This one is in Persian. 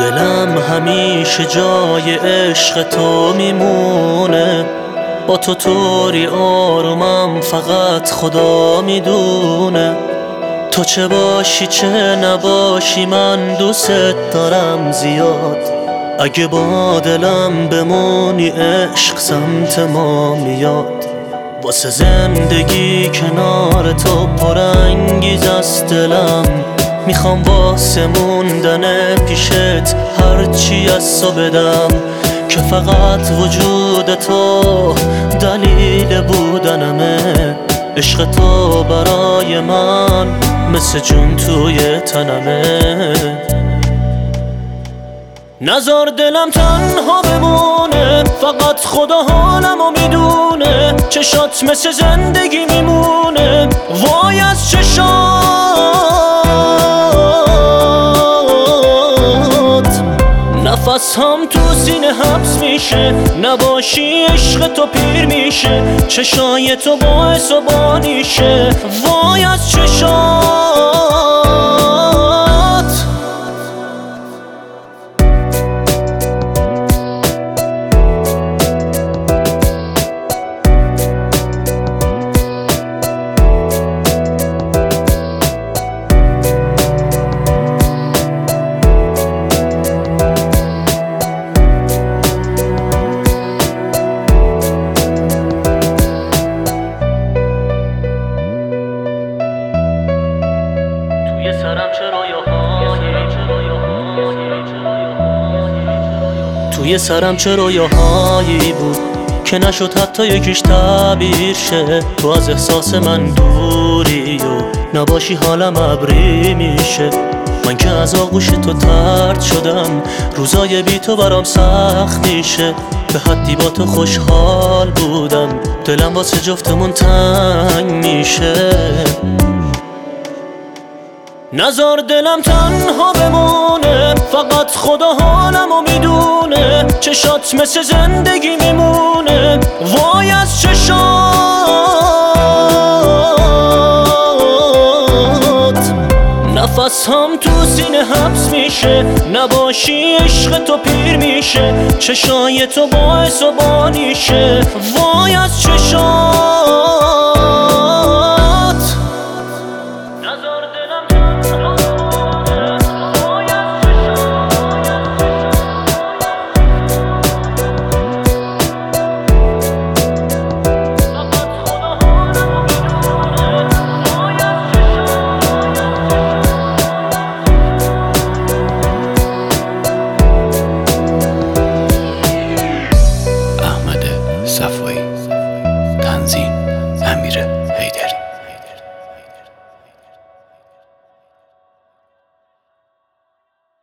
دلم همیشه جای عشق تو میمونه. با تو طوری آرومم فقط خدا می‌دونه. تو چه باشی چه نباشی من دوست دارم زیاد. اگه با دلم بمونی عشق سمت ما میاد. واسه زندگی کنار تو پرانگیز است دلم. می‌خوام واسه موندن پیشت هرچی از تو بدم که فقط وجود تو دلیل بودنمه. عشق تو برای من مثل جون توی تنمه. نزار دلم تنها بمونه فقط خدا حالمو می‌دونه. چشات مثل زندگی میمونه. نفس هم تو سینه حبس میشه. نباشی عشق تو پیر میشه. چشای تو باعث و بانیشه. وای از چشات چه توی سرم چه رویاهایی بود که نشد حتی یکیش تعبیر شه. تو از احساس من دوری و نباشی حالم ابری میشه. من که از آغوش تو ترد شدم روزای بی تو برام سخت میشه. به حدی با تو خوشحال بودم دلم واسه جفتمون تنگ میشه. نزار دلم تنها بمونه فقط خدا حالمو می‌دونه. چشات مثل زندگی میمونه. وای از چشات. نفس هم تو سینه حبس میشه. نباشی عشق تو پیر میشه. چشای تو باعث و بانیشه وای از چشات.